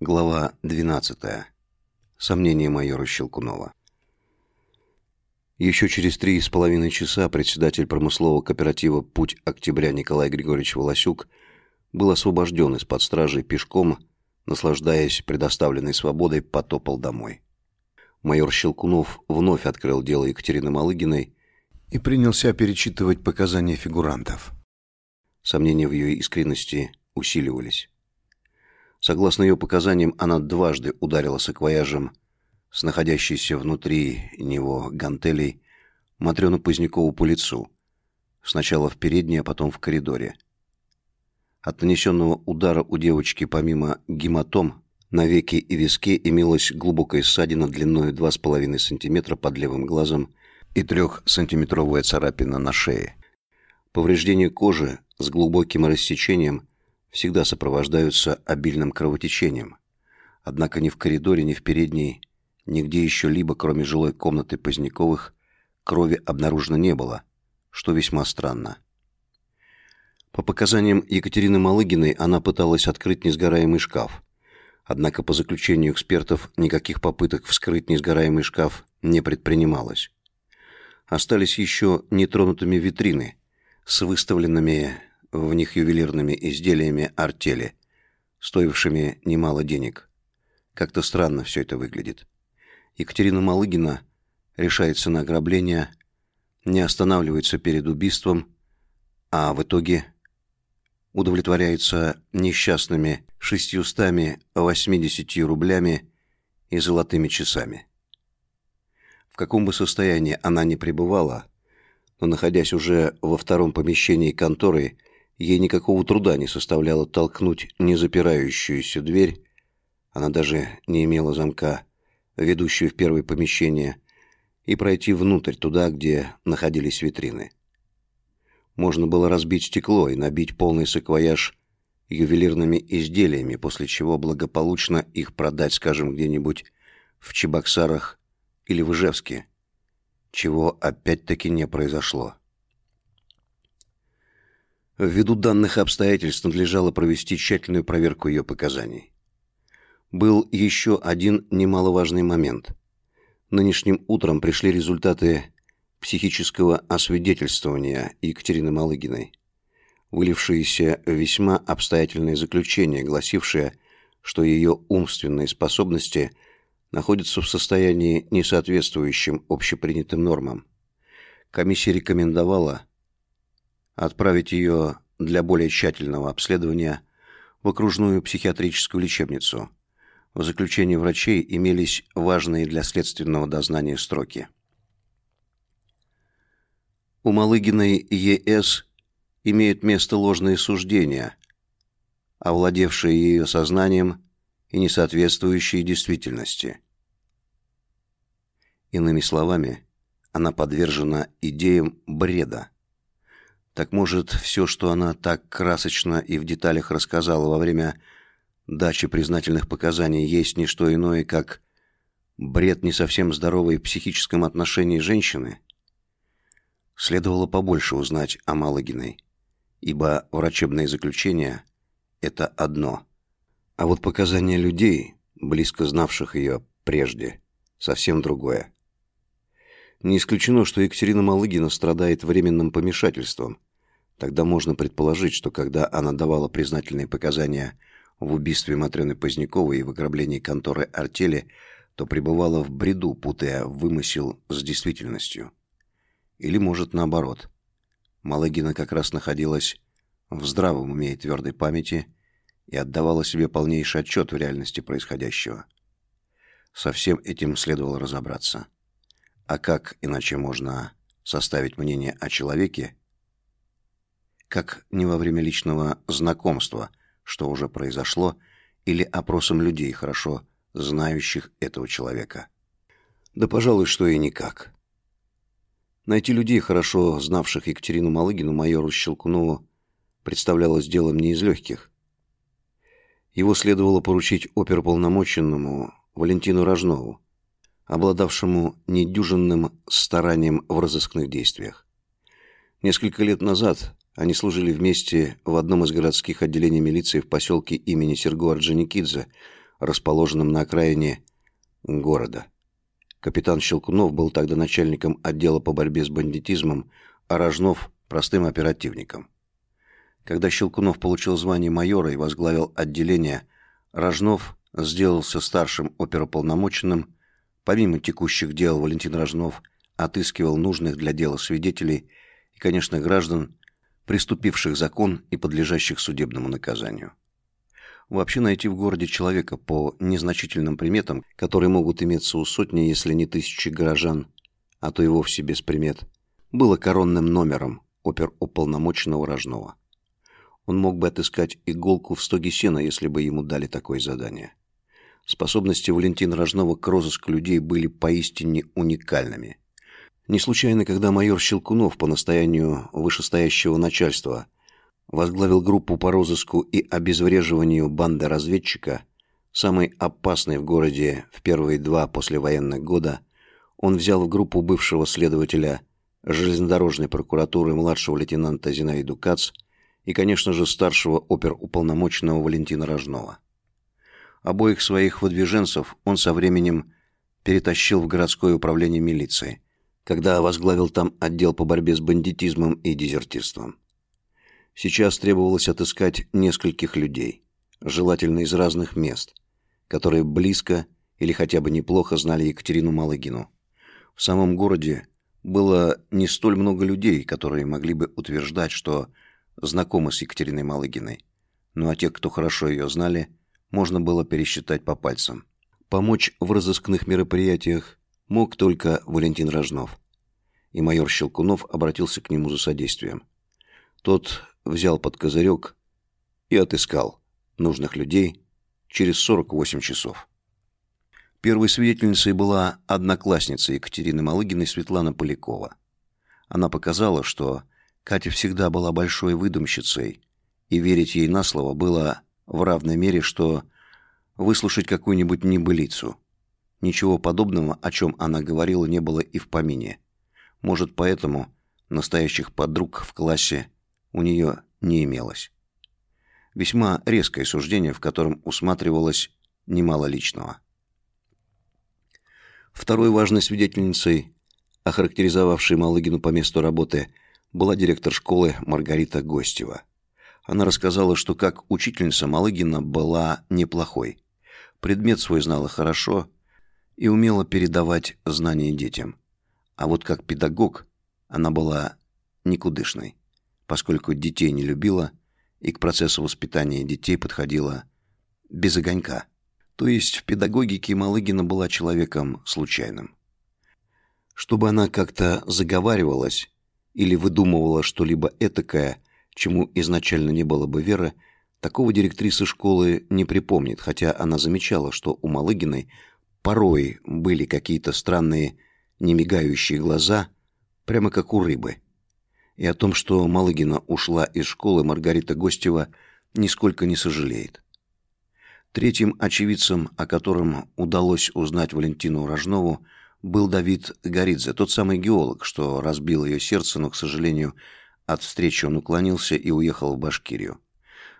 Глава 12. Сомнения майора Щелкунова. Еще через три с половиной часа председатель промыслового кооператива «Путь Октября» Николай Григорьевич Волосюк был освобожден из-под стражи пешком, наслаждаясь предоставленной свободой, потопал домой. Майор Щелкунов вновь открыл дело Екатерины Малыгиной и принялся перечитывать показания фигурантов. Сомнения в ее искренности усиливались. Согласно ее показаниям, она дважды ударила саквояжем с находящейся внутри него гантелей Матрёну Позднякову по лицу. Сначала в передней, а потом в коридоре. От нанесенного удара у девочки помимо гематом на веке и виске имелась глубокая ссадина длиной 2,5 см под левым глазом и 3-сантиметровая царапина на шее. Повреждение кожи с глубоким рассечением всегда сопровождаются обильным кровотечением. Однако ни в коридоре, ни в передней, нигде еще либо, кроме жилой комнаты Поздняковых, крови обнаружено не было, что весьма странно. По показаниям Екатерины Малыгиной, она пыталась открыть несгораемый шкаф. Однако по заключению экспертов никаких попыток вскрыть несгораемый шкаф не предпринималось. Остались еще нетронутыми витрины с выставленными в них ювелирными изделиями артели, стоившими немало денег. Как-то странно все это выглядит. Екатерина Малыгина решается на ограбление, не останавливается перед убийством, а в итоге удовлетворяется несчастными шестьюстами восьмидесятью рублями и золотыми часами. В каком бы состоянии она ни пребывала, но находясь уже во втором помещении конторы Ей никакого труда не составляло толкнуть незапирающуюся дверь. Она даже не имела замка, ведущую в первое помещение, и пройти внутрь, туда, где находились витрины. Можно было разбить стекло и набить полный саквояж ювелирными изделиями, после чего благополучно их продать, скажем, где-нибудь в Чебоксарах или в Ижевске, чего опять-таки не произошло. Ввиду данных обстоятельств надлежало провести тщательную проверку ее показаний. Был еще один немаловажный момент. Нынешним утром пришли результаты психического освидетельствования Екатерины Малыгиной, вылившиеся в весьма обстоятельное заключение, гласившее, что ее умственные способности находятся в состоянии, несоответствующем общепринятым нормам. Комиссия рекомендовала отправить ее для более тщательного обследования в окружную психиатрическую лечебницу. В заключении врачей имелись важные для следственного дознания строки. У Малыгиной ЕС имеют место ложные суждения, овладевшие ее сознанием и не соответствующие действительности. Иными словами, она подвержена идеям бреда. Так может, все, что она так красочно и в деталях рассказала во время дачи признательных показаний, есть не что иное, как бред не совсем здоровой в психическом отношении женщины? Следовало побольше узнать о Малагиной, ибо врачебное заключение это одно, а вот показания людей, близко знавших ее прежде, совсем другое. Не исключено, что Екатерина Малыгина страдает временным помешательством, Тогда можно предположить, что когда она давала признательные показания в убийстве Матрёны Поздняковой и в ограблении конторы «Артели», то пребывала в бреду, путая вымысел с действительностью. Или, может, наоборот. Малыгина как раз находилась в здравом уме и твердой памяти и отдавала себе полнейший отчет в реальности происходящего. Со всем этим следовало разобраться. А как иначе можно составить мнение о человеке, как не во время личного знакомства, что уже произошло, или опросом людей, хорошо знающих этого человека. Да, пожалуй, что и никак. Найти людей, хорошо знавших Екатерину Малыгину, майору Щелкунову, представлялось делом не из легких. Его следовало поручить оперполномоченному Валентину Рожнову, обладавшему недюжинным старанием в разыскных действиях. Несколько лет назад они служили вместе в одном из городских отделений милиции в поселке имени Серго Орджоникидзе, расположенном на окраине города. Капитан Щелкунов был тогда начальником отдела по борьбе с бандитизмом, а Рожнов – простым оперативником. Когда Щелкунов получил звание майора и возглавил отделение, Рожнов сделался старшим оперуполномоченным. Помимо текущих дел Валентин Рожнов отыскивал нужных для дела свидетелей и, конечно, граждан, приступивших закон и подлежащих судебному наказанию. Вообще найти в городе человека по незначительным приметам, которые могут иметься у сотни, если не тысячи горожан, а то и вовсе без примет, было коронным номером оперуполномоченного Рожнова. Он мог бы отыскать иголку в стоге сена, если бы ему дали такое задание. Способности Валентина Рожнова к розыску людей были поистине уникальными. Не случайно, когда майор Щелкунов по настоянию вышестоящего начальства – возглавил группу по розыску и обезвреживанию банды разведчика, самой опасной в городе в первые два послевоенных года, он взял в группу бывшего следователя железнодорожной прокуратуры младшего лейтенанта Зинаиду Кац и, конечно же, старшего оперуполномоченного Валентина Рожнова. Обоих своих выдвиженцев он со временем перетащил в городское управление милиции, когда возглавил там отдел по борьбе с бандитизмом и дезертирством. Сейчас требовалось отыскать нескольких людей, желательно из разных мест, которые близко или хотя бы неплохо знали Екатерину Малыгину. В самом городе было не столь много людей, которые могли бы утверждать, что знакомы с Екатериной Малыгиной. Ну а тех, кто хорошо ее знали, можно было пересчитать по пальцам. Помочь в разыскных мероприятиях мог только Валентин Рожнов. И майор Щелкунов обратился к нему за содействием. Тот взял под козырек и отыскал нужных людей через 48 часов. Первой свидетельницей была одноклассница Екатерины Малыгиной Светлана Полякова. Она показала, что Катя всегда была большой выдумщицей, и верить ей на слово было в равной мере, что выслушать какую-нибудь небылицу. Ничего подобного, о чем она говорила, не было и в помине. Может, поэтому настоящих подруг в классе у нее не имелось. Весьма резкое суждение, в котором усматривалось немало личного. Второй важной свидетельницей, охарактеризовавшей Малыгину по месту работы, была директор школы Маргарита Гостева. Она рассказала, что как учительница Малыгина была неплохой. Предмет свой знала хорошо и умела передавать знания детям. А вот как педагог она была никудышной поскольку детей не любила и к процессу воспитания детей подходила без огонька. То есть в педагогике Малыгина была человеком случайным. Чтобы она как-то заговаривалась или выдумывала что-либо этакое, чему изначально не было бы веры, такого директриса школы не припомнит, хотя она замечала, что у Малыгиной порой были какие-то странные немигающие глаза, прямо как у рыбы – и о том, что Малыгина ушла из школы, Маргарита Гостева нисколько не сожалеет. Третьим очевидцем, о котором удалось узнать Валентину Рожнову, был Давид Горидзе, тот самый геолог, что разбил ее сердце, но, к сожалению, от встречи он уклонился и уехал в Башкирию.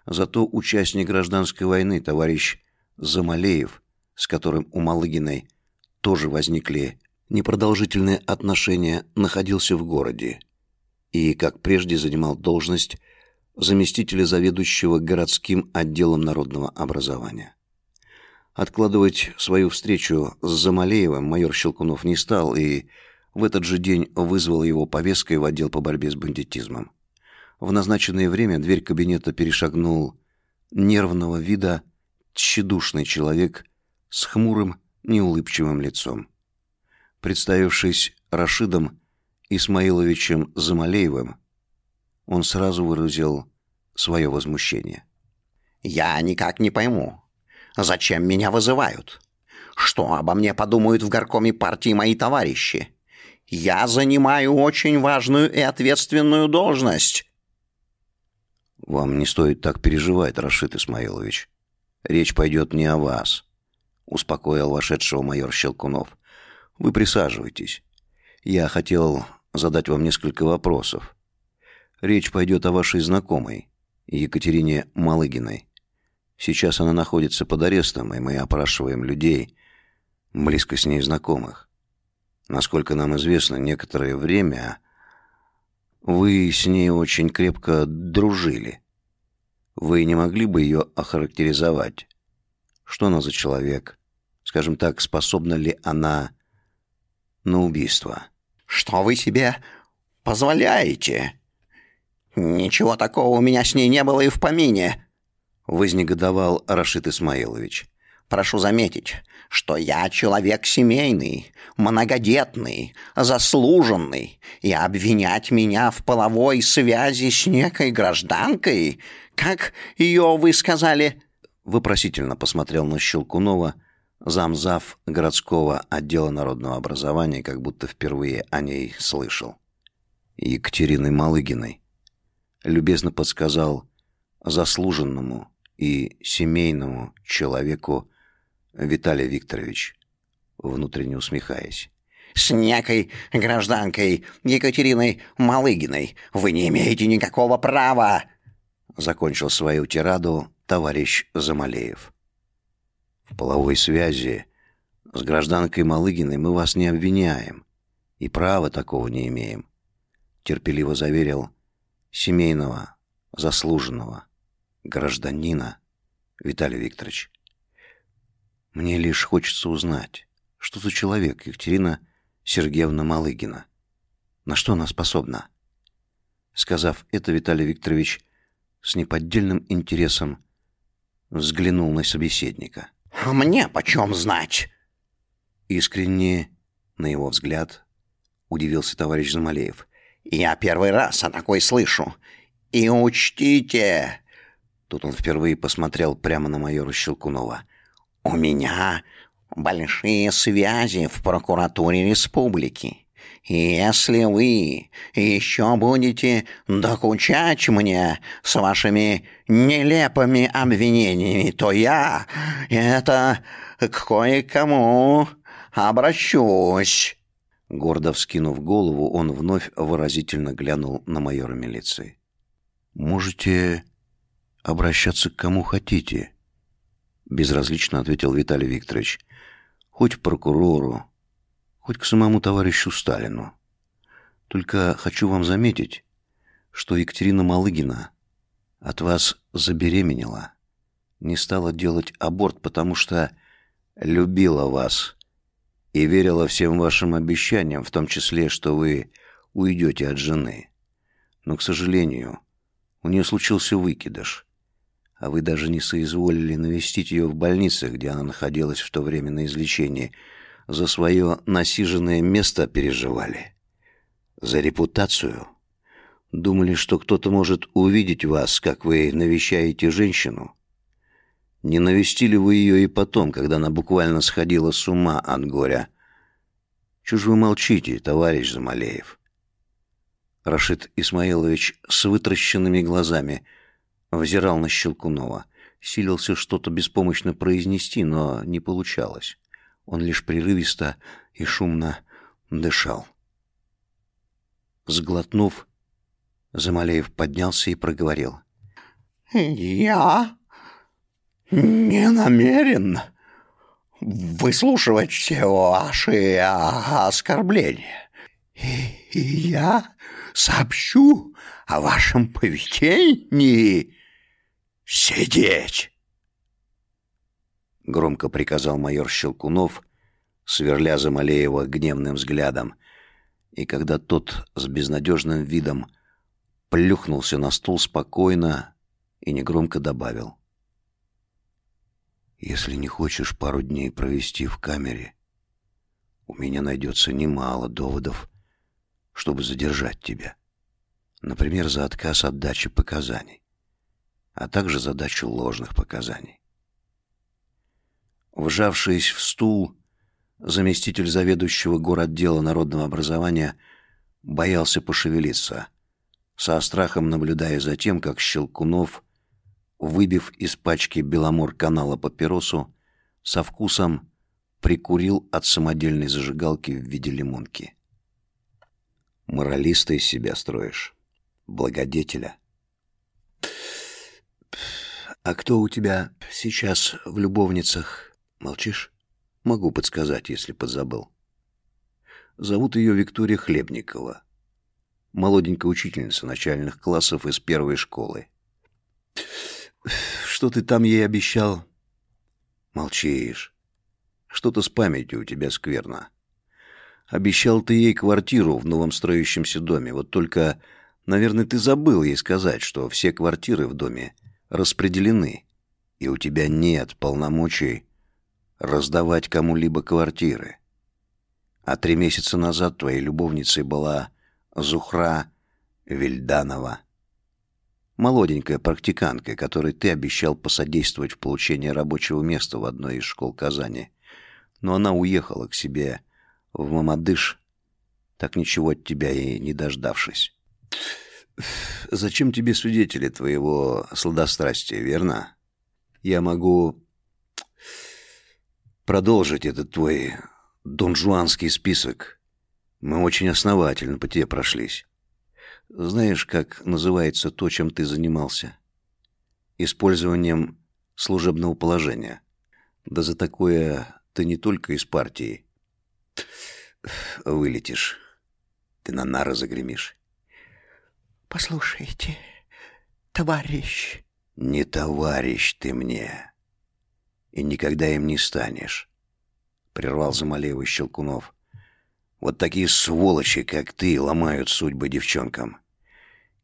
Зато участник гражданской войны, товарищ Замалеев, с которым у Малыгиной тоже возникли непродолжительные отношения, находился в городе и, как прежде, занимал должность заместителя заведующего городским отделом народного образования. Откладывать свою встречу с Замалеевым майор Щелкунов не стал и в этот же день вызвал его повесткой в отдел по борьбе с бандитизмом. В назначенное время дверь кабинета перешагнул нервного вида тщедушный человек с хмурым, неулыбчивым лицом. Представившись Рашидом, Исмаиловичем Замалеевым, он сразу выразил свое возмущение. «Я никак не пойму, зачем меня вызывают? Что обо мне подумают в горкоме партии мои товарищи? Я занимаю очень важную и ответственную должность». «Вам не стоит так переживать, Рашид Исмаилович. Речь пойдет не о вас», — успокоил вошедшего майор Щелкунов. «Вы присаживайтесь. Я хотел задать вам несколько вопросов. Речь пойдет о вашей знакомой, Екатерине Малыгиной. Сейчас она находится под арестом, и мы опрашиваем людей, близко с ней знакомых. Насколько нам известно, некоторое время вы с ней очень крепко дружили. Вы не могли бы ее охарактеризовать? Что она за человек? Скажем так, способна ли она на убийство? Что вы себе позволяете? Ничего такого у меня с ней не было и в помине вознегодовал Рашид Исмаилович. Прошу заметить, что я человек семейный, многодетный, заслуженный, и обвинять меня в половой связи с некой гражданкой, как ее вы сказали, вопросительно посмотрел на Щелкунова, замзав городского отдела народного образования, как будто впервые о ней слышал. Екатериной Малыгиной любезно подсказал заслуженному и семейному человеку Виталий Викторович, внутренне усмехаясь. «С некой гражданкой Екатериной Малыгиной вы не имеете никакого права!» Закончил свою тираду товарищ Замалеев. «В половой связи с гражданкой Малыгиной мы вас не обвиняем и права такого не имеем», терпеливо заверил семейного заслуженного гражданина, Виталий Викторович. Мне лишь хочется узнать, что за человек Екатерина Сергеевна Малыгина, на что она способна. Сказав это, Виталий Викторович с неподдельным интересом взглянул на собеседника. «А мне почем знать?» Искренне, на его взгляд, удивился товарищ Замалеев. «Я первый раз о такой слышу. И учтите, Тут он впервые посмотрел прямо на майора Щелкунова. «У меня большие связи в прокуратуре республики. Если вы еще будете докучать мне с вашими нелепыми обвинениями, то я это к кое-кому обращусь». Гордо вскинув голову, он вновь выразительно глянул на майора милиции. «Можете обращаться к кому хотите, безразлично ответил Виталий Викторович. Хоть прокурору, хоть к самому товарищу Сталину. Только хочу вам заметить, что Екатерина Малыгина от вас забеременела, не стала делать аборт, потому что любила вас и верила всем вашим обещаниям, в том числе, что вы уйдете от жены. Но, к сожалению, у нее случился выкидыш а вы даже не соизволили навестить ее в больнице, где она находилась в то время на излечении. За свое насиженное место переживали. За репутацию. Думали, что кто-то может увидеть вас, как вы навещаете женщину. Не навестили вы ее и потом, когда она буквально сходила с ума от горя. Чего же вы молчите, товарищ Замалеев? Рашид Исмаилович с вытращенными глазами – взирал на Щелкунова, силился что-то беспомощно произнести, но не получалось. Он лишь прерывисто и шумно дышал. Сглотнув, Замалеев поднялся и проговорил: "Я не намерен выслушивать все ваши оскорбления. И я сообщу о вашем поведении «Сидеть!» Громко приказал майор Щелкунов, сверля Замалеева гневным взглядом, и когда тот с безнадежным видом плюхнулся на стул спокойно и негромко добавил. «Если не хочешь пару дней провести в камере, у меня найдется немало доводов, чтобы задержать тебя. Например, за отказ от дачи показаний а также задачу ложных показаний. Вжавшись в стул, заместитель заведующего городдела народного образования боялся пошевелиться, со страхом наблюдая за тем, как Щелкунов, выбив из пачки Беломор-канала папиросу, со вкусом прикурил от самодельной зажигалки в виде лимонки. Моралиста из себя строишь, благодетеля. А кто у тебя сейчас в любовницах? Молчишь? Могу подсказать, если подзабыл. Зовут ее Виктория Хлебникова. Молоденькая учительница начальных классов из первой школы. Что ты там ей обещал? Молчишь. Что-то с памятью у тебя скверно. Обещал ты ей квартиру в новом строящемся доме. Вот только, наверное, ты забыл ей сказать, что все квартиры в доме распределены, и у тебя нет полномочий раздавать кому-либо квартиры. А три месяца назад твоей любовницей была Зухра Вильданова, молоденькая практикантка, которой ты обещал посодействовать в получении рабочего места в одной из школ Казани. Но она уехала к себе в Мамадыш, так ничего от тебя и не дождавшись. Зачем тебе свидетели твоего сладострастия, верно? Я могу продолжить этот твой донжуанский список. Мы очень основательно по тебе прошлись. Знаешь, как называется то, чем ты занимался? Использованием служебного положения. Да за такое ты не только из партии вылетишь. Ты на нары загремишь. Послушайте, товарищ. Не товарищ ты мне. И никогда им не станешь. Прервал Замалеева Щелкунов. Вот такие сволочи, как ты, ломают судьбы девчонкам.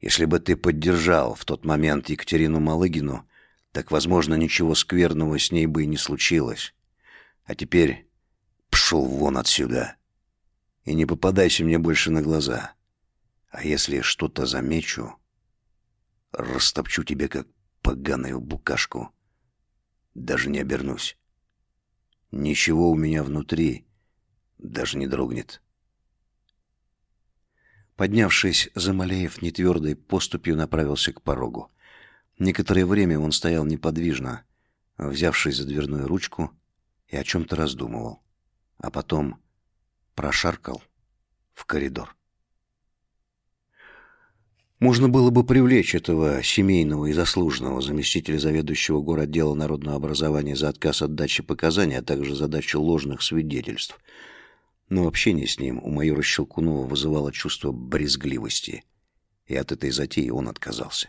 Если бы ты поддержал в тот момент Екатерину Малыгину, так, возможно, ничего скверного с ней бы и не случилось. А теперь пшел вон отсюда. И не попадайся мне больше на глаза. А если что-то замечу, растопчу тебе как поганую букашку. Даже не обернусь. Ничего у меня внутри даже не дрогнет. Поднявшись, Замалеев нетвердой поступью направился к порогу. Некоторое время он стоял неподвижно, взявшись за дверную ручку и о чем-то раздумывал, а потом прошаркал в коридор. Можно было бы привлечь этого семейного и заслуженного заместителя заведующего городдела народного образования за отказ от дачи показаний, а также за дачу ложных свидетельств. Но общение с ним у майора Щелкунова вызывало чувство брезгливости, и от этой затеи он отказался.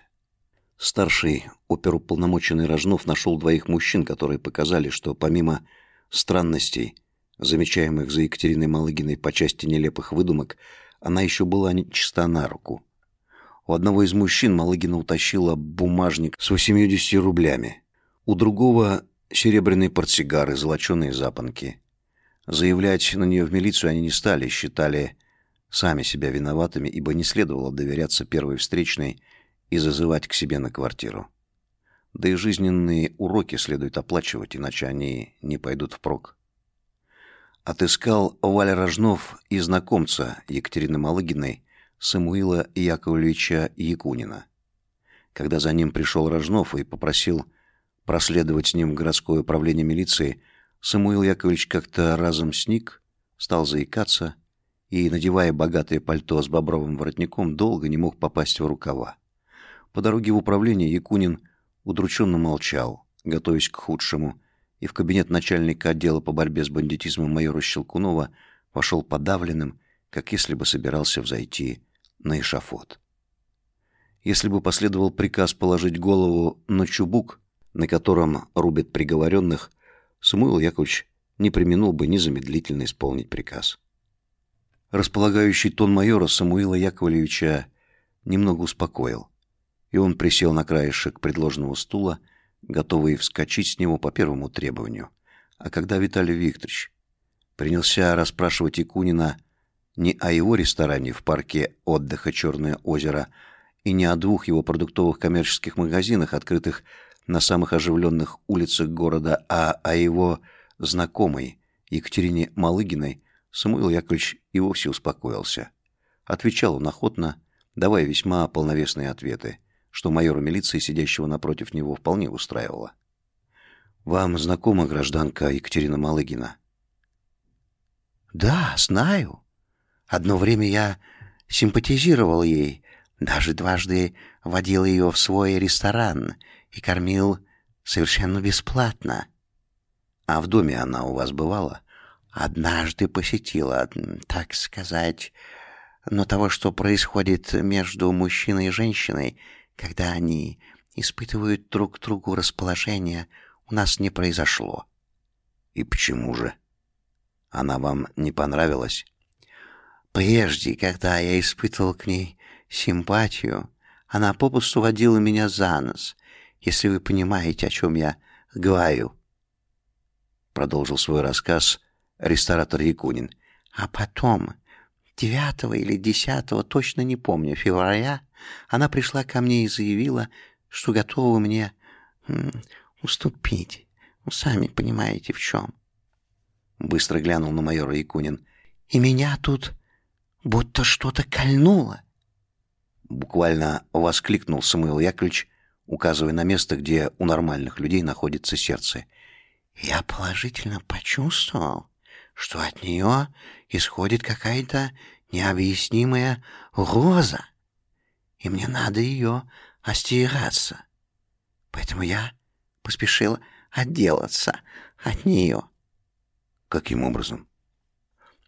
Старший оперуполномоченный Рожнов нашел двоих мужчин, которые показали, что помимо странностей, замечаемых за Екатериной Малыгиной по части нелепых выдумок, она еще была чиста на руку – у одного из мужчин Малыгина утащила бумажник с 80 рублями. У другого — серебряный портсигар и золоченые запонки. Заявлять на нее в милицию они не стали, считали сами себя виноватыми, ибо не следовало доверяться первой встречной и зазывать к себе на квартиру. Да и жизненные уроки следует оплачивать, иначе они не пойдут впрок. Отыскал Валя Рожнов и знакомца Екатерины Малыгиной, Самуила Яковлевича Якунина. Когда за ним пришел Рожнов и попросил проследовать с ним в городское управление милиции, Самуил Яковлевич как-то разом сник, стал заикаться и, надевая богатое пальто с бобровым воротником, долго не мог попасть в рукава. По дороге в управление Якунин удрученно молчал, готовясь к худшему, и в кабинет начальника отдела по борьбе с бандитизмом майора Щелкунова вошел подавленным, как если бы собирался взойти на эшафот. Если бы последовал приказ положить голову на чубук, на котором рубят приговоренных, Самуил Яковлевич не применил бы незамедлительно исполнить приказ. Располагающий тон майора Самуила Яковлевича немного успокоил, и он присел на краешек предложенного стула, готовый вскочить с него по первому требованию. А когда Виталий Викторович принялся расспрашивать Якунина не о его ресторане в парке отдыха Черное озеро и не о двух его продуктовых коммерческих магазинах, открытых на самых оживленных улицах города, а о его знакомой Екатерине Малыгиной, Самуил Яковлевич и вовсе успокоился. Отвечал он охотно, давая весьма полновесные ответы, что майора милиции, сидящего напротив него, вполне устраивало. «Вам знакома гражданка Екатерина Малыгина?» «Да, знаю», Одно время я симпатизировал ей, даже дважды водил ее в свой ресторан и кормил совершенно бесплатно. А в доме она у вас бывала? Однажды посетила, так сказать, но того, что происходит между мужчиной и женщиной, когда они испытывают друг к другу расположение, у нас не произошло. И почему же? Она вам не понравилась? Прежде, когда я испытывал к ней симпатию, она попусту водила меня за нос, если вы понимаете, о чем я говорю. Продолжил свой рассказ ресторатор Якунин. А потом, девятого или десятого, точно не помню, февраля, она пришла ко мне и заявила, что готова мне уступить. Вы сами понимаете, в чем. Быстро глянул на майора Якунин. И меня тут будто что-то кольнуло. Буквально воскликнул Самуил Яковлевич, указывая на место, где у нормальных людей находится сердце. Я положительно почувствовал, что от нее исходит какая-то необъяснимая роза, и мне надо ее остерегаться. Поэтому я поспешил отделаться от нее. Каким образом?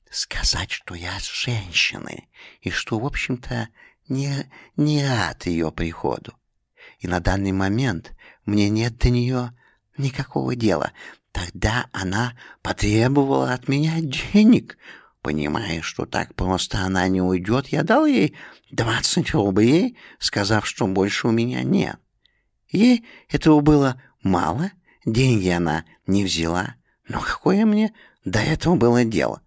Сказать, что я с женщины, и что, в общем-то, не, не рад ее приходу. И на данный момент мне нет до нее никакого дела. Тогда она потребовала от меня денег. Понимая, что так просто она не уйдет, я дал ей двадцать рублей, сказав, что больше у меня нет. Ей этого было мало, деньги она не взяла. Но какое мне до этого было дело?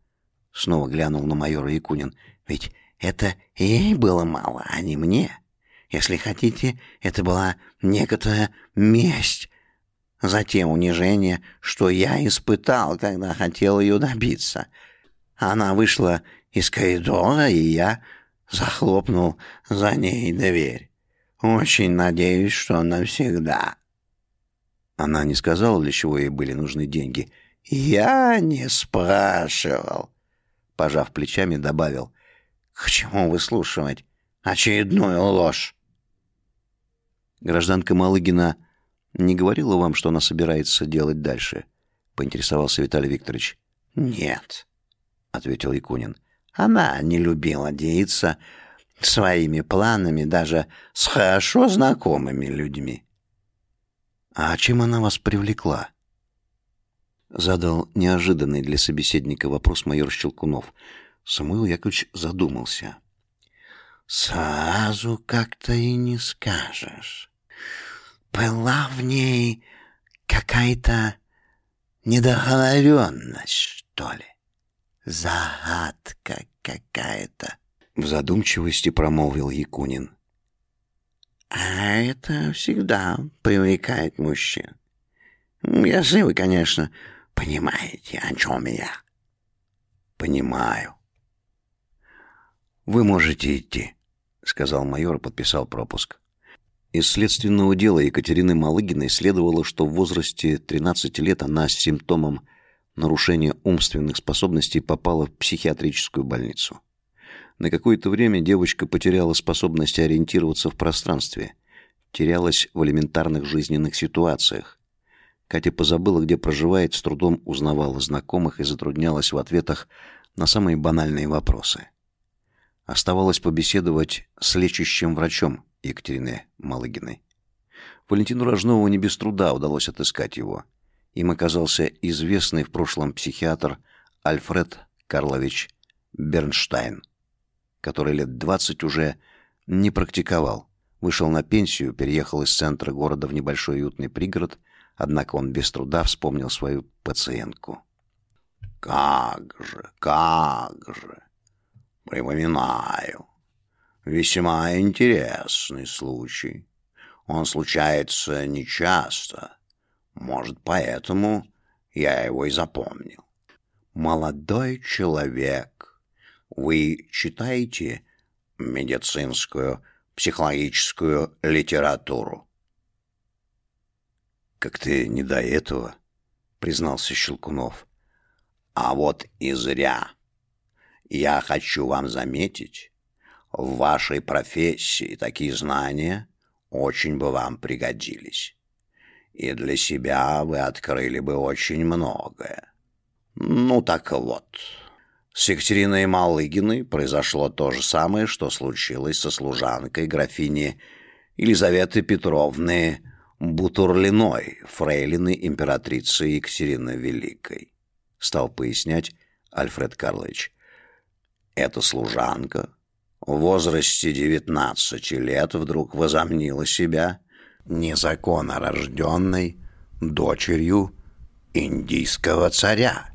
Снова глянул на майора Якунин. Ведь это ей было мало, а не мне. Если хотите, это была некоторая месть за те унижения, что я испытал, когда хотел ее добиться. Она вышла из коридора, и я захлопнул за ней дверь. Очень надеюсь, что навсегда. Она не сказала, для чего ей были нужны деньги. Я не спрашивал. Пожав плечами, добавил. К чему выслушивать очередную ложь? Гражданка Малыгина не говорила вам, что она собирается делать дальше? Поинтересовался Виталий Викторович. Нет, ответил Якунин. Она не любила делиться своими планами даже с хорошо знакомыми людьми. А чем она вас привлекла? Задал неожиданный для собеседника вопрос майор Щелкунов. Самуил Яковлевич задумался. Сразу как-то и не скажешь. Была в ней какая-то недоговоренность, что ли. Загадка какая-то. В задумчивости промолвил Якунин. А это всегда привлекает мужчин. Если вы, конечно, понимаете, о чем я. Понимаю. Вы можете идти, сказал майор и подписал пропуск. Из следственного дела Екатерины Малыгиной следовало, что в возрасте 13 лет она с симптомом нарушения умственных способностей попала в психиатрическую больницу. На какое-то время девочка потеряла способность ориентироваться в пространстве, терялась в элементарных жизненных ситуациях. Катя позабыла, где проживает, с трудом узнавала знакомых и затруднялась в ответах на самые банальные вопросы. Оставалось побеседовать с лечащим врачом, Екатерины Малыгиной. Валентину Рожнову не без труда удалось отыскать его. Им оказался известный в прошлом психиатр Альфред Карлович Бернштайн, который лет двадцать уже не практиковал. Вышел на пенсию, переехал из центра города в небольшой уютный пригород, однако он без труда вспомнил свою пациентку. «Как же, как же! Припоминаю весьма интересный случай. Он случается нечасто. Может, поэтому я его и запомнил. Молодой человек, вы читаете медицинскую, психологическую литературу? Как-то не до этого, признался Щелкунов. А вот и зря. Я хочу вам заметить, в вашей профессии такие знания очень бы вам пригодились. и для себя вы открыли бы очень многое. Ну так вот, с Екатериной Малыгиной произошло то же самое, что случилось со служанкой графини Елизаветы Петровны Бутурлиной, фрейлины императрицы Екатерины Великой, стал пояснять Альфред Карлович. Эта служанка в возрасте 19 лет вдруг возомнила себя незаконно рожденной дочерью индийского царя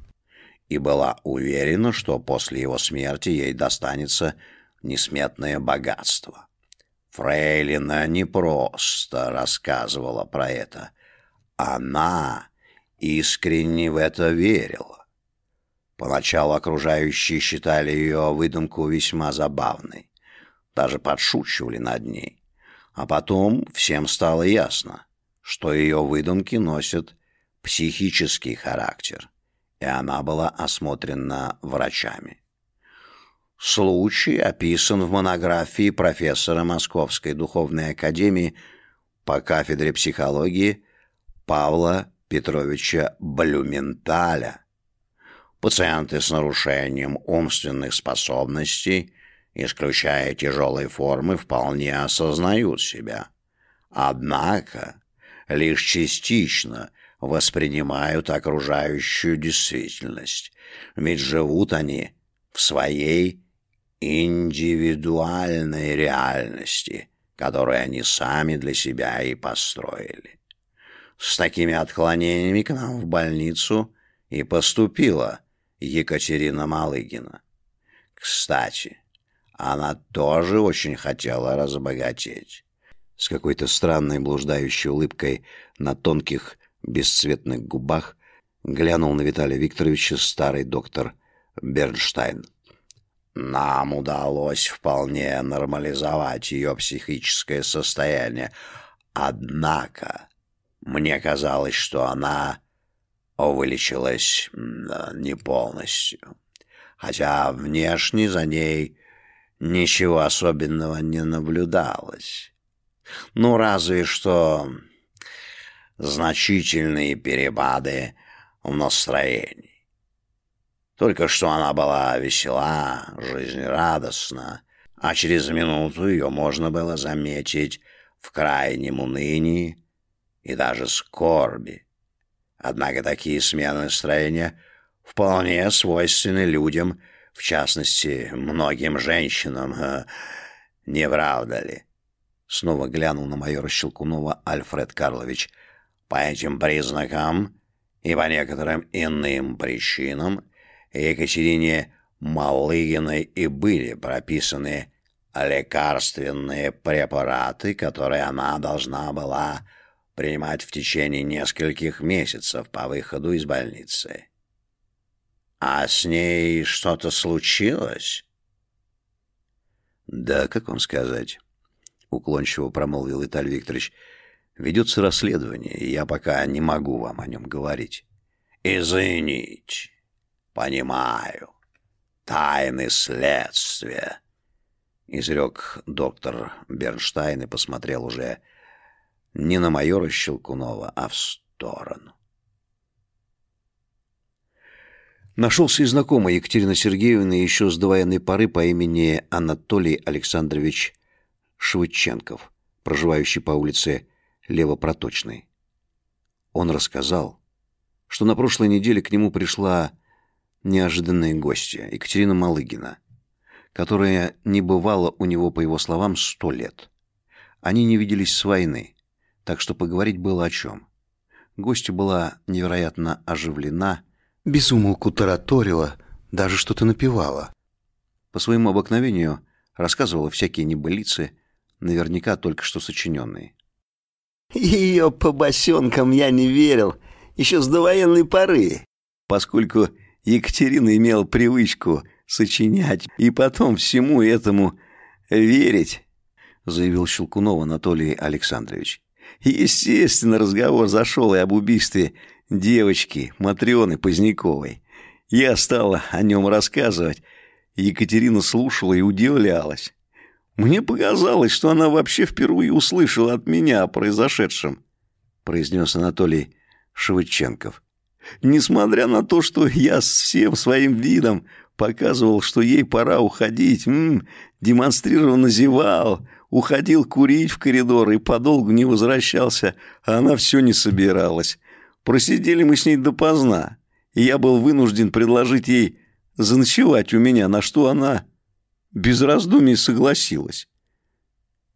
и была уверена, что после его смерти ей достанется несметное богатство. Фрейлина не просто рассказывала про это. Она искренне в это верила. Поначалу окружающие считали ее выдумку весьма забавной, даже подшучивали над ней. А потом всем стало ясно, что ее выдумки носят психический характер, и она была осмотрена врачами. Случай описан в монографии профессора Московской духовной академии по кафедре психологии Павла Петровича Блюменталя. Пациенты с нарушением умственных способностей, исключая тяжелые формы, вполне осознают себя. Однако лишь частично воспринимают окружающую действительность, ведь живут они в своей индивидуальной реальности, которую они сами для себя и построили. С такими отклонениями к нам в больницу и поступила Екатерина Малыгина. Кстати, она тоже очень хотела разбогатеть. С какой-то странной блуждающей улыбкой на тонких бесцветных губах глянул на Виталия Викторовича старый доктор Бернштайн. Нам удалось вполне нормализовать ее психическое состояние. Однако мне казалось, что она вылечилась не полностью. Хотя внешне за ней ничего особенного не наблюдалось. Ну, разве что значительные перепады в настроении. Только что она была весела, жизнерадостна, а через минуту ее можно было заметить в крайнем унынии и даже скорби. Однако такие смены настроения вполне свойственны людям, в частности, многим женщинам, не правда ли? Снова глянул на майора Щелкунова Альфред Карлович. По этим признакам и по некоторым иным причинам Екатерине Малыгиной и были прописаны лекарственные препараты, которые она должна была принимать в течение нескольких месяцев по выходу из больницы. А с ней что-то случилось? Да, как вам сказать, уклончиво промолвил Виталий Викторович. Ведется расследование, и я пока не могу вам о нем говорить. Извините. «Понимаю. Тайны следствия», — изрек доктор Бернштайн и посмотрел уже не на майора Щелкунова, а в сторону. Нашелся и знакомый Екатерина Сергеевна еще с довоенной поры по имени Анатолий Александрович Швыченков, проживающий по улице Левопроточной. Он рассказал, что на прошлой неделе к нему пришла неожиданные гости, Екатерина Малыгина, которая не бывала у него, по его словам, сто лет. Они не виделись с войны, так что поговорить было о чем. Гостья была невероятно оживлена, безумолку тараторила, даже что-то напевала. По своему обыкновению рассказывала всякие небылицы, наверняка только что сочиненные. Ее по босенкам я не верил, еще с довоенной поры, поскольку Екатерина имела привычку сочинять и потом всему этому верить, заявил Щелкунов Анатолий Александрович. Естественно, разговор зашел и об убийстве девочки Матрёны Поздняковой. Я стала о нем рассказывать. Екатерина слушала и удивлялась. Мне показалось, что она вообще впервые услышала от меня о произошедшем. произнес Анатолий Шевыченков. Несмотря на то, что я всем своим видом показывал, что ей пора уходить, м -м, демонстрированно зевал, уходил курить в коридор и подолгу не возвращался, а она все не собиралась. Просидели мы с ней допоздна, и я был вынужден предложить ей заночевать у меня, на что она без раздумий согласилась.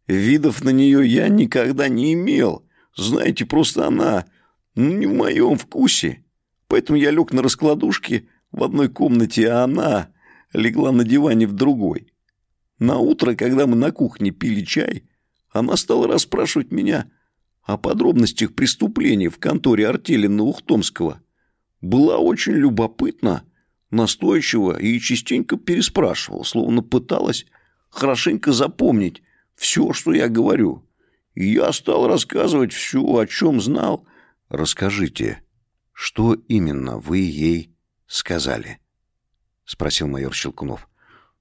Видов на нее я никогда не имел. Знаете, просто она ну, не в моем вкусе. Поэтому я лег на раскладушке в одной комнате, а она легла на диване в другой. На утро, когда мы на кухне пили чай, она стала расспрашивать меня о подробностях преступления в конторе Артелина Ухтомского. Была очень любопытна, настойчива и частенько переспрашивала, словно пыталась хорошенько запомнить все, что я говорю. И я стал рассказывать все, о чем знал. «Расскажите, что именно вы ей сказали?» — спросил майор Щелкунов.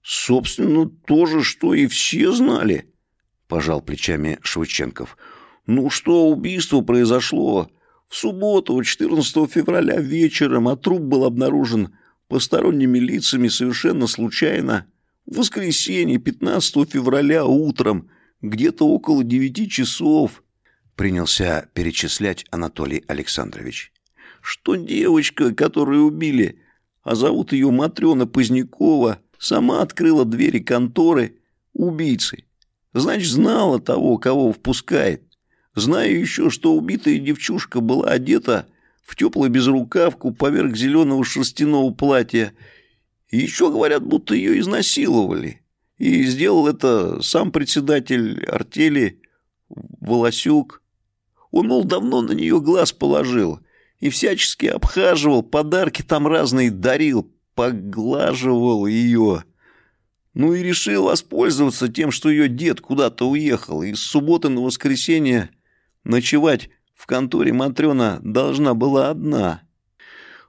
«Собственно, то же, что и все знали», — пожал плечами Швыченков. «Ну что, убийство произошло в субботу, 14 февраля вечером, а труп был обнаружен посторонними лицами совершенно случайно. В воскресенье, 15 февраля утром, где-то около девяти часов, принялся перечислять Анатолий Александрович. Что девочка, которую убили, а зовут ее Матрена Позднякова, сама открыла двери конторы убийцы. Значит, знала того, кого впускает. Знаю еще, что убитая девчушка была одета в теплую безрукавку поверх зеленого шерстяного платья еще говорят, будто ее изнасиловали. И сделал это сам председатель артели Волосюк. Он, мол, давно на нее глаз положил и всячески обхаживал, подарки там разные дарил, поглаживал ее. Ну и решил воспользоваться тем, что ее дед куда-то уехал, и с субботы на воскресенье ночевать в конторе Матрена должна была одна.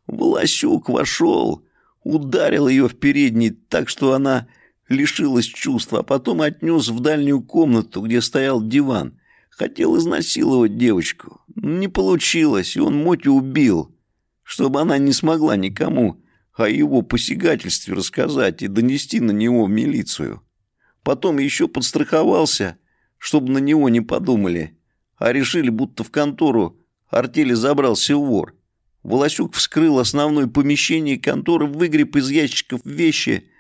Волосюк вошел ударил ее в передний так, что она лишилась чувства, а потом отнес в дальнюю комнату, где стоял диван. Хотел изнасиловать девочку. Не получилось, и он Мотю убил, чтобы она не смогла никому о его посягательстве рассказать и донести на него в милицию. Потом еще подстраховался, чтобы на него не подумали, а решили, будто в контору артели забрался вор. Волосюк вскрыл основное помещение конторы, выгреб из ящиков вещи,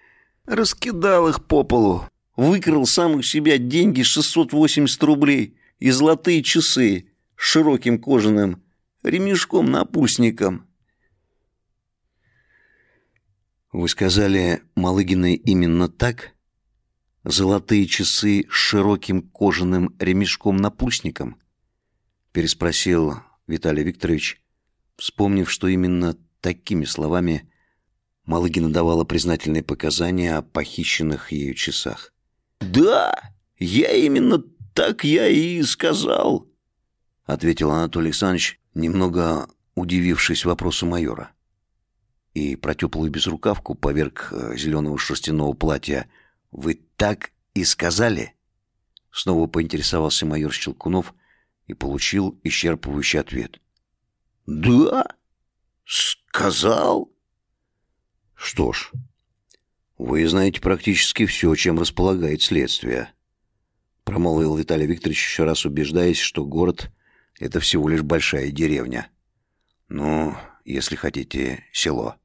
раскидал их по полу, выкрал сам у себя деньги 680 рублей и золотые часы с широким кожаным ремешком-напульсником. «Вы сказали Малыгиной именно так? Золотые часы с широким кожаным ремешком-напульсником?» переспросил Виталий Викторович, вспомнив, что именно такими словами Малыгина давала признательные показания о похищенных ею часах. «Да, я именно так я и сказал», — ответил Анатолий Александрович, немного удивившись вопросу майора. И про теплую безрукавку поверх э, зеленого шерстяного платья «Вы так и сказали?» Снова поинтересовался майор Щелкунов и получил исчерпывающий ответ. «Да? Сказал?» «Что ж, вы знаете практически все, чем располагает следствие», промолвил Виталий Викторович, еще раз убеждаясь, что город — это всего лишь большая деревня. Ну, если хотите, село.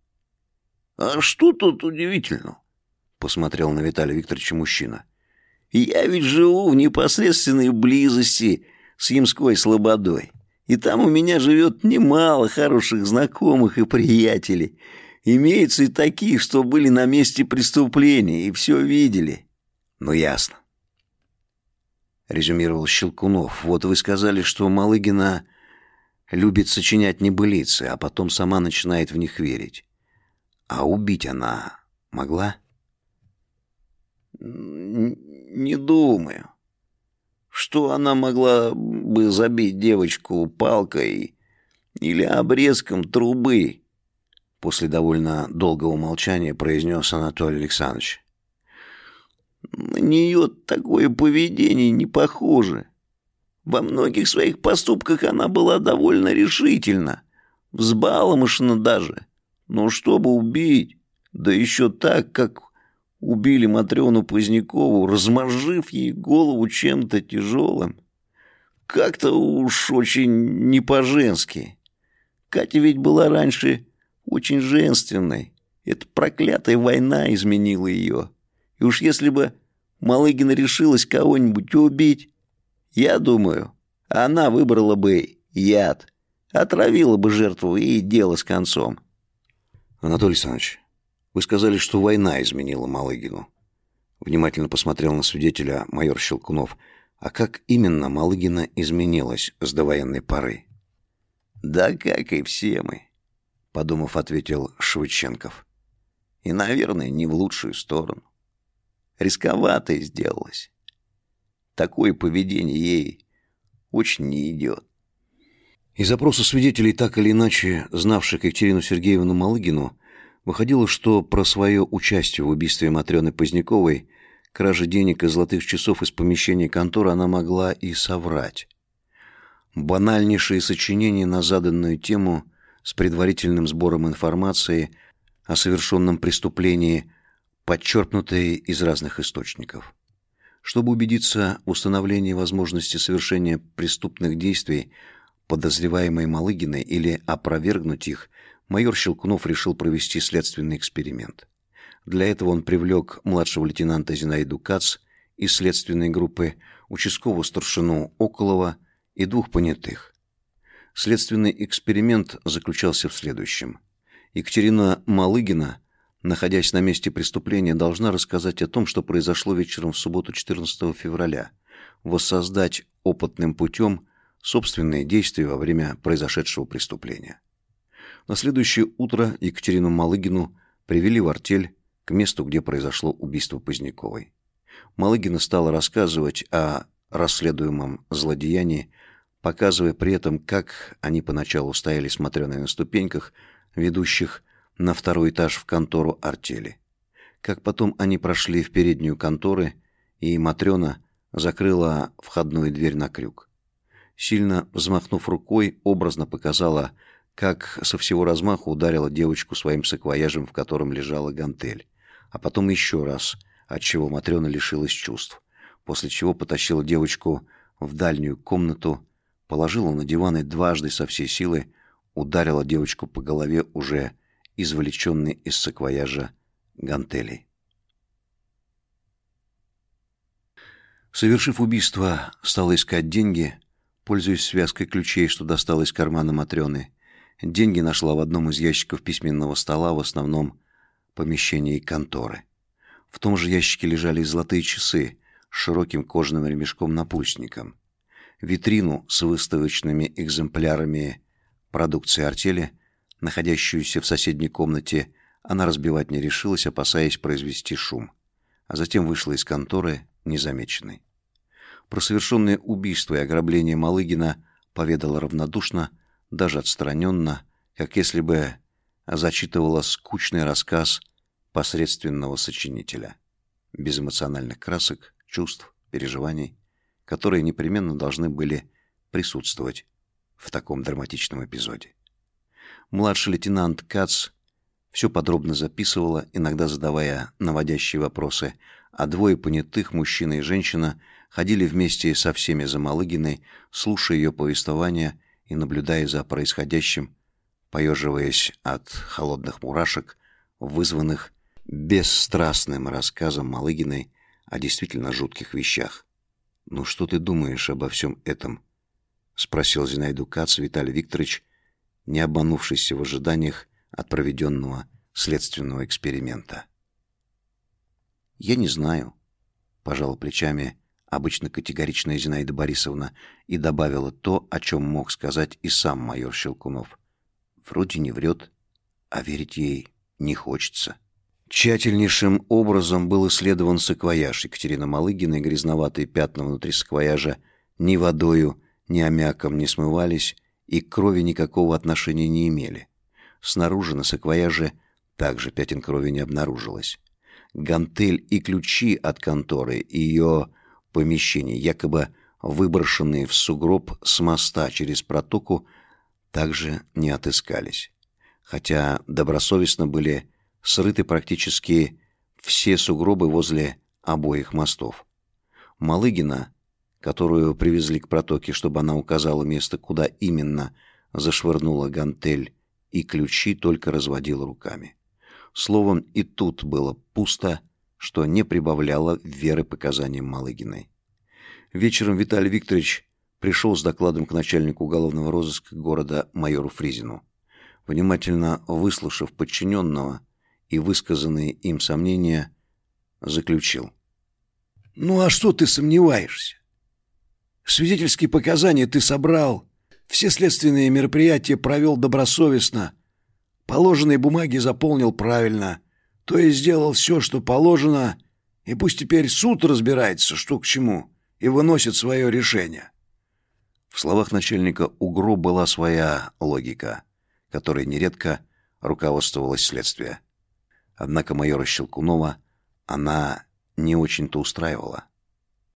«А что тут удивительно?» — посмотрел на Виталия Викторовича мужчина. «Я ведь живу в непосредственной близости с Ямской Слободой. И там у меня живет немало хороших знакомых и приятелей. Имеются и такие, что были на месте преступления и все видели. Ну, ясно. Резюмировал Щелкунов. Вот вы сказали, что Малыгина любит сочинять небылицы, а потом сама начинает в них верить. А убить она могла? Не думаю что она могла бы забить девочку палкой или обрезком трубы, после довольно долгого молчания произнес Анатолий Александрович. На нее такое поведение не похоже. Во многих своих поступках она была довольно решительна, взбаломошна даже. Но чтобы убить, да еще так, как убили Матрёну Позднякову, размозжив ей голову чем-то тяжелым, как-то уж очень не по-женски. Катя ведь была раньше очень женственной. Эта проклятая война изменила ее. И уж если бы Малыгина решилась кого-нибудь убить, я думаю, она выбрала бы яд, отравила бы жертву и дело с концом. Анатолий Александрович, вы сказали, что война изменила Малыгину. Внимательно посмотрел на свидетеля майор Щелкунов. А как именно Малыгина изменилась с довоенной поры? Да как и все мы, подумав, ответил Швыченков. И, наверное, не в лучшую сторону. Рисковато сделалось. Такое поведение ей очень не идет. Из опроса свидетелей, так или иначе знавших Екатерину Сергеевну Малыгину, выходило, что про свое участие в убийстве Матрёны Поздняковой, краже денег и золотых часов из помещения конторы она могла и соврать. Банальнейшие сочинения на заданную тему с предварительным сбором информации о совершенном преступлении, подчеркнутые из разных источников. Чтобы убедиться в установлении возможности совершения преступных действий, подозреваемой Малыгиной или опровергнуть их, майор Щелкунов решил провести следственный эксперимент. Для этого он привлек младшего лейтенанта Зинаиду Кац из следственной группы, участкового старшину Околова и двух понятых. Следственный эксперимент заключался в следующем. Екатерина Малыгина, находясь на месте преступления, должна рассказать о том, что произошло вечером в субботу 14 февраля, воссоздать опытным путем собственные действия во время произошедшего преступления. На следующее утро Екатерину Малыгину привели в артель к месту, где произошло убийство Поздняковой. Малыгина стала рассказывать о расследуемом злодеянии, показывая при этом, как они поначалу стояли смотрёные на ступеньках, ведущих на второй этаж в контору артели. Как потом они прошли в переднюю конторы, и Матрёна закрыла входную дверь на крюк сильно взмахнув рукой, образно показала, как со всего размаху ударила девочку своим саквояжем, в котором лежала гантель, а потом еще раз, от чего Матрёна лишилась чувств, после чего потащила девочку в дальнюю комнату, положила на диван и дважды со всей силы ударила девочку по голове уже извлеченной из саквояжа гантелей. Совершив убийство, стала искать деньги, пользуясь связкой ключей, что достала из кармана Матрёны. Деньги нашла в одном из ящиков письменного стола в основном помещении конторы. В том же ящике лежали золотые часы с широким кожаным ремешком-напульсником. Витрину с выставочными экземплярами продукции артели, находящуюся в соседней комнате, она разбивать не решилась, опасаясь произвести шум, а затем вышла из конторы незамеченной. Про совершенное убийство и ограбление Малыгина поведала равнодушно, даже отстраненно, как если бы зачитывала скучный рассказ посредственного сочинителя, без эмоциональных красок, чувств, переживаний, которые непременно должны были присутствовать в таком драматичном эпизоде. Младший лейтенант Кац все подробно записывала, иногда задавая наводящие вопросы, а двое понятых, мужчина и женщина, ходили вместе со всеми за Малыгиной, слушая ее повествования и наблюдая за происходящим, поеживаясь от холодных мурашек, вызванных бесстрастным рассказом Малыгиной о действительно жутких вещах. «Ну что ты думаешь обо всем этом?» — спросил Зинаиду Кац Виталий Викторович, не обманувшийся в ожиданиях от проведенного следственного эксперимента. «Я не знаю», — пожала плечами обычно категоричная Зинаида Борисовна, и добавила то, о чем мог сказать и сам майор Щелкунов. Вроде не врет, а верить ей не хочется. Тщательнейшим образом был исследован саквояж Екатерины Малыгиной, грязноватые пятна внутри саквояжа ни водою, ни аммиаком не смывались и к крови никакого отношения не имели. Снаружи на саквояже также пятен крови не обнаружилось. Гантель и ключи от конторы и ее помещений якобы выброшенные в сугроб с моста через протоку, также не отыскались. Хотя добросовестно были срыты практически все сугробы возле обоих мостов. Малыгина, которую привезли к протоке, чтобы она указала место, куда именно зашвырнула гантель, и ключи только разводил руками. Словом, и тут было пусто, что не прибавляло веры показаниям Малыгиной. Вечером Виталий Викторович пришел с докладом к начальнику уголовного розыска города майору Фризину. Внимательно выслушав подчиненного и высказанные им сомнения, заключил. «Ну а что ты сомневаешься? Свидетельские показания ты собрал, все следственные мероприятия провел добросовестно, положенные бумаги заполнил правильно, то есть сделал все, что положено, и пусть теперь суд разбирается, что к чему, и выносит свое решение». В словах начальника УГРО была своя логика, которой нередко руководствовалось следствие. Однако майора Щелкунова она не очень-то устраивала.